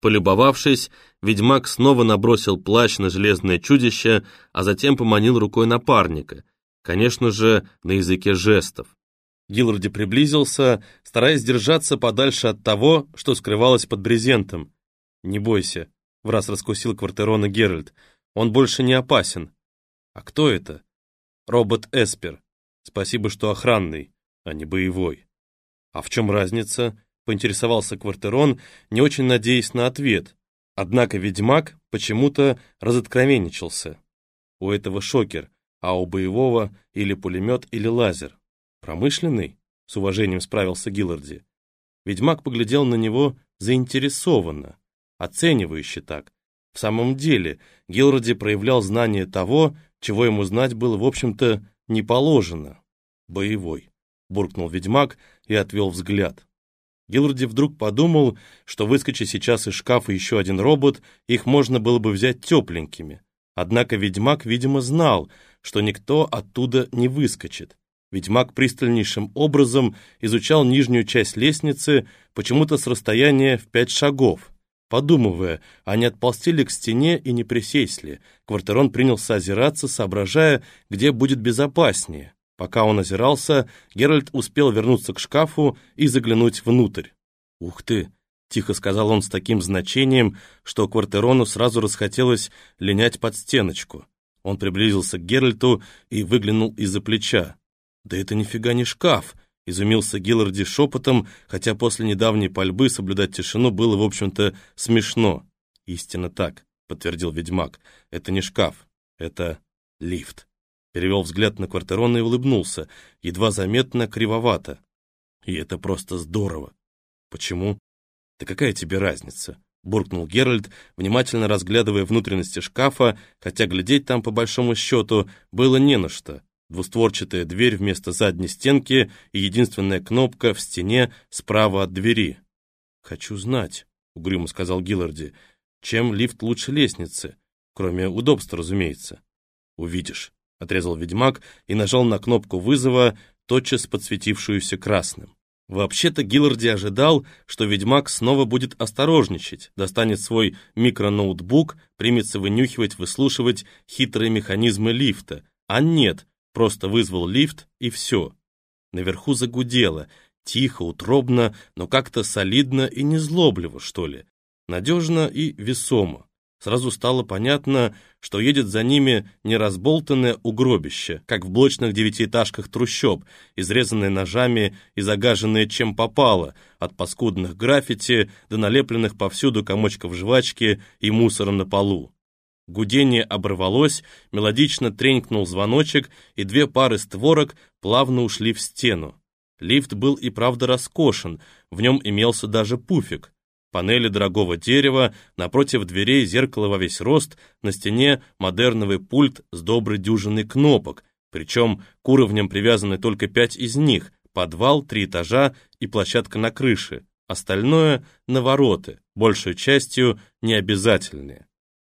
Полюбовавшись, ведьмак снова набросил плащ на железное чудище, а затем поманил рукой напарника, конечно же, на языке жестов. Гилларди приблизился, стараясь держаться подальше от того, что скрывалось под брезентом. «Не бойся», — в раз раскусил квартерона Геральт, — «он больше не опасен». «А кто это?» «Робот Эспер. Спасибо, что охранный, а не боевой». «А в чем разница?» — поинтересовался Квартерон, не очень надеясь на ответ. Однако ведьмак почему-то разоткровенничался. У этого шокер, а у боевого или пулемет, или лазер. «Промышленный?» — с уважением справился Гилларди. Ведьмак поглядел на него заинтересованно, оценивающе так. В самом деле, Гилларди проявлял знание того, чего ему знать было, в общем-то, не положено. «Боевой», — буркнул ведьмак и отвел взгляд. Гилларди вдруг подумал, что выскочи сейчас из шкафа еще один робот, их можно было бы взять тепленькими. Однако ведьмак, видимо, знал, что никто оттуда не выскочит. Ведьмак пристальнейшим образом изучал нижнюю часть лестницы, почему-то с расстояния в пять шагов. Подумывая, а не отползти ли к стене и не присесть ли, Квартерон принялся озираться, соображая, где будет безопаснее. Пока он озирался, Геральт успел вернуться к шкафу и заглянуть внутрь. «Ух ты!» — тихо сказал он с таким значением, что Квартерону сразу расхотелось линять под стеночку. Он приблизился к Геральту и выглянул из-за плеча. «Да это нифига не шкаф!» — изумился Гилларди шепотом, хотя после недавней пальбы соблюдать тишину было, в общем-то, смешно. «Истинно так», — подтвердил ведьмак. «Это не шкаф, это лифт». Перевел взгляд на Квартерона и улыбнулся, едва заметно кривовато. И это просто здорово. Почему? Да какая тебе разница? Буркнул Геральт, внимательно разглядывая внутренности шкафа, хотя глядеть там, по большому счету, было не на что. Двустворчатая дверь вместо задней стенки и единственная кнопка в стене справа от двери. «Хочу знать», — угрюмо сказал Гилларди, — «чем лифт лучше лестницы, кроме удобства, разумеется». «Увидишь», отрезал ведьмак и нажал на кнопку вызова, тотчас подсветившуюся красным. Вообще-то Гилларди ожидал, что ведьмак снова будет осторожничать, достанет свой микроноутбук, примется вынюхивать, выслушивать хитрые механизмы лифта. А нет, просто вызвал лифт и все. Наверху загудело, тихо, утробно, но как-то солидно и незлобливо, что ли. Надежно и весомо. Сразу стало понятно, что едет за ними не разболтанное угробище, как в блочных девятиэтажках трущоб, изрезанное ножами и загаженное чем попало, от паскудных граффити до налепленных повсюду комочков жвачки и мусора на полу. Гудение оборвалось, мелодично тренькнул звоночек, и две пары створок плавно ушли в стену. Лифт был и правда роскошен, в нем имелся даже пуфик. Панели дорогого дерева, напротив дверей зеркало во весь рост, на стене модерновый пульт с доброй дюжиной кнопок, причем к уровням привязаны только пять из них, подвал, три этажа и площадка на крыше, остальное — навороты, большей частью необязательные.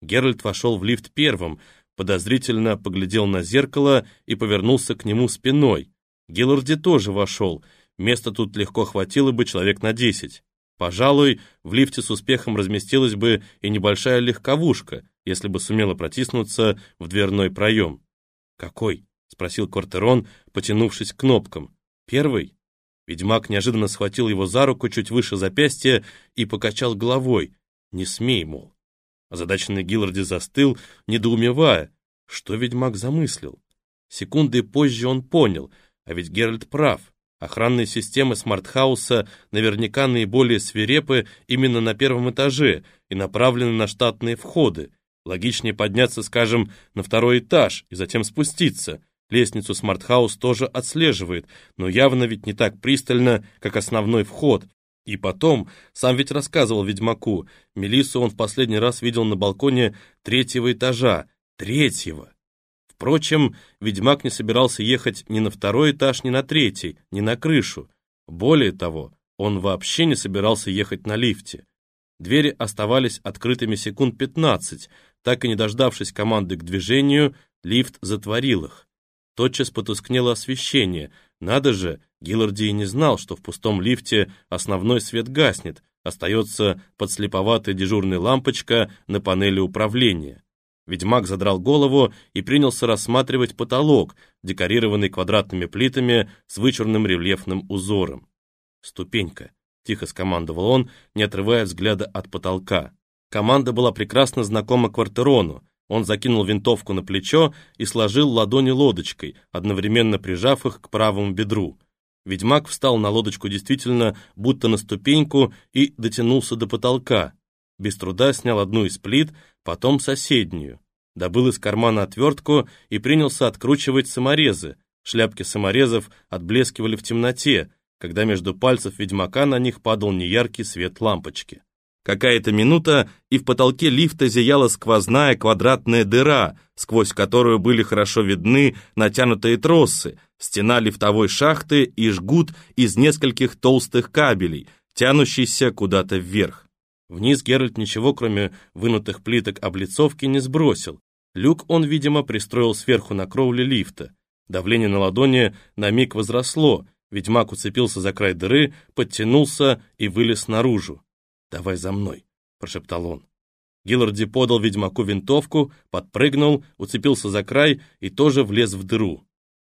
Геральт вошел в лифт первым, подозрительно поглядел на зеркало и повернулся к нему спиной. Гилларди тоже вошел, места тут легко хватило бы человек на десять. Пожалуй, в лифте с успехом разместилась бы и небольшая легковушка, если бы сумела протиснуться в дверной проем. «Какой?» — спросил Кортерон, потянувшись к кнопкам. «Первый?» Ведьмак неожиданно схватил его за руку чуть выше запястья и покачал головой. «Не смей, мол». Озадаченный Гилларди застыл, недоумевая, что ведьмак замыслил. Секунды позже он понял, а ведь Геральт прав. Охранные системы смартхауса наверняка наиболее свирепы именно на первом этаже и направлены на штатные входы. Логичнее подняться, скажем, на второй этаж и затем спуститься. Лестницу смартхаус тоже отслеживает, но явно ведь не так пристально, как основной вход. И потом, сам ведь рассказывал ведьмаку, Мелиссу он в последний раз видел на балконе третьего этажа. Третьего! Впрочем, ведьмак не собирался ехать ни на второй этаж, ни на третий, ни на крышу. Более того, он вообще не собирался ехать на лифте. Двери оставались открытыми секунд 15, так и не дождавшись команды к движению, лифт затворил их. Тотчас потускнело освещение. Надо же, Гилларди не знал, что в пустом лифте основной свет гаснет, Остается подслеповатая дежурная лампочка на панели управления. Ведьмак задрал голову и принялся рассматривать потолок, декорированный квадратными плитами с вычурным рельефным узором. «Ступенька», — тихо скомандовал он, не отрывая взгляда от потолка. Команда была прекрасно знакома Квартерону. Он закинул винтовку на плечо и сложил ладони лодочкой, одновременно прижав их к правому бедру. Ведьмак встал на лодочку действительно, будто на ступеньку, и дотянулся до потолка. Без труда снял одну из плит, потом соседнюю. Добыл из кармана отвертку и принялся откручивать саморезы. Шляпки саморезов отблескивали в темноте, когда между пальцев ведьмака на них падал неяркий свет лампочки. Какая-то минута, и в потолке лифта зияла сквозная квадратная дыра, сквозь которую были хорошо видны натянутые тросы, стена лифтовой шахты и жгут из нескольких толстых кабелей, тянущийся куда-то вверх. Вниз Геральт ничего, кроме вынутых плиток облицовки, не сбросил. Люк он, видимо, пристроил сверху на кровле лифта. Давление на ладони на миг возросло, ведьмак уцепился за край дыры, подтянулся и вылез наружу. «Давай за мной», — прошептал он. Гилларди подал ведьмаку винтовку, подпрыгнул, уцепился за край и тоже влез в дыру.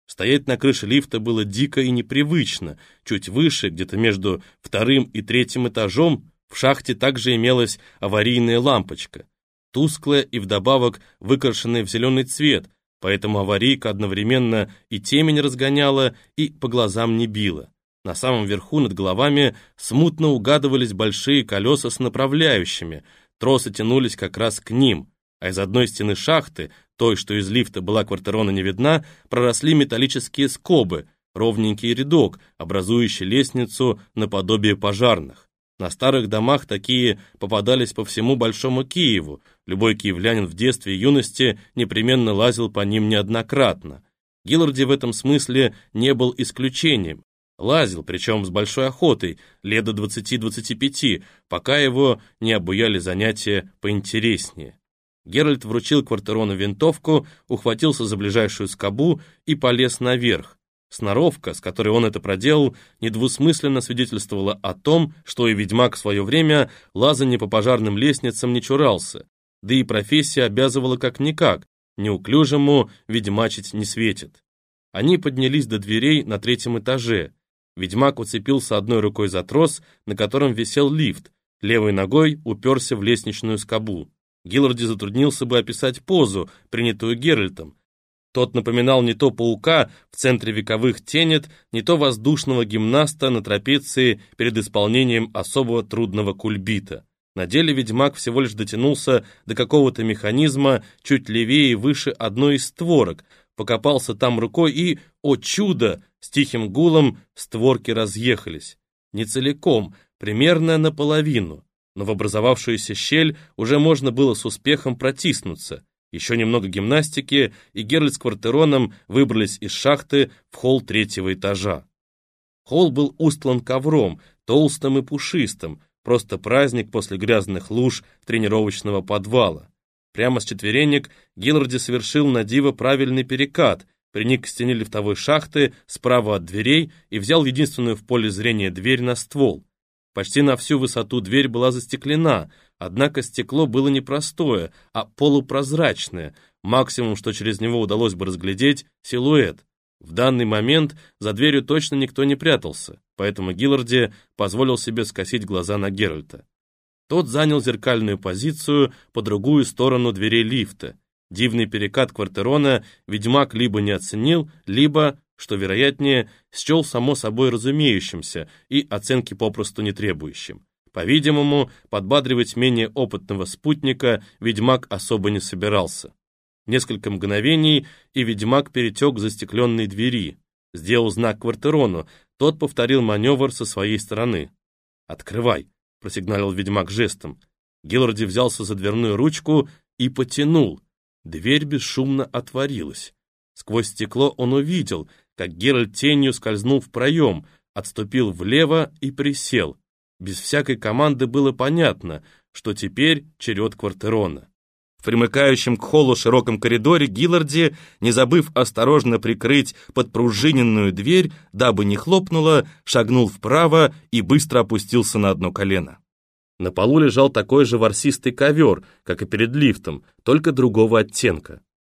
Стоять на крыше лифта было дико и непривычно. Чуть выше, где-то между вторым и третьим этажом, в шахте также имелась аварийная лампочка. Тусклая и вдобавок выкрашенная в зеленый цвет, поэтому аварийка одновременно и темень разгоняла, и по глазам не била. На самом верху над головами смутно угадывались большие колеса с направляющими, тросы тянулись как раз к ним, а из одной стены шахты, той, что из лифта была квартирона не видна, проросли металлические скобы, ровненький рядок, образующий лестницу наподобие пожарных. На старых домах такие попадались по всему Большому Киеву, любой киевлянин в детстве и юности непременно лазил по ним неоднократно. Гилларди в этом смысле не был исключением. Лазил, причем с большой охотой, лет до 20-25, пока его не обуяли занятия поинтереснее. Геральт вручил Квартерону винтовку, ухватился за ближайшую скобу и полез наверх. Сноровка, с которой он это проделал, недвусмысленно свидетельствовала о том, что и ведьмак в свое время лазанье по пожарным лестницам не чурался, да и профессия обязывала как-никак, неуклюжему ведьмачить не светит. Они поднялись до дверей на третьем этаже, Ведьмак уцепился одной рукой за трос, на котором висел лифт, левой ногой уперся в лестничную скобу. Гилларди затруднился бы описать позу, принятую Геральтом. Тот напоминал не то паука в центре вековых тенет, не то воздушного гимнаста на трапеции перед исполнением особого трудного кульбита. На деле ведьмак всего лишь дотянулся до какого-то механизма чуть левее и выше одной из створок, покопался там рукой и, о чудо, с тихим гулом створки разъехались. Не целиком, примерно наполовину, но в образовавшуюся щель уже можно было с успехом протиснуться. Еще немного гимнастики, и Геральт с Квартероном выбрались из шахты в холл третьего этажа. Холл был устлан ковром, толстым и пушистым, просто праздник после грязных луж тренировочного подвала. Прямо с четверенек Гилларди совершил на диво правильный перекат, приник к стене лифтовой шахты справа от дверей и взял единственную в поле зрения дверь на ствол. Почти на всю высоту дверь была застеклена, однако стекло было не простое, а полупрозрачное, максимум, что через него удалось бы разглядеть, силуэт. В данный момент за дверью точно никто не прятался, поэтому Гилларди позволил себе скосить глаза на Геральта. Тот занял зеркальную позицию по другую сторону дверей лифта. Дивный перекат квартерона ведьмак либо не оценил, либо, что вероятнее, счел само собой разумеющимся и оценки попросту не требующим. По-видимому, подбадривать менее опытного спутника ведьмак особо не собирался. Несколько мгновений, и ведьмак перетек к застекленной двери. Сделал знак квартерону, тот повторил маневр со своей стороны. «Открывай», — просигналил ведьмак жестом. Гилларди взялся за дверную ручку и потянул. Дверь бесшумно отворилась. Сквозь стекло он увидел, как Геральт тенью скользнул в проем, отступил влево и присел. Без всякой команды было понятно, что теперь черед Квартерона. В примыкающем к холлу широком коридоре Гилларди, не забыв осторожно прикрыть подпружиненную дверь, дабы не хлопнула, шагнул вправо и быстро опустился на одно колено. На полу лежал такой же ворсистый ковер, как и перед лифтом, только другого оттенка.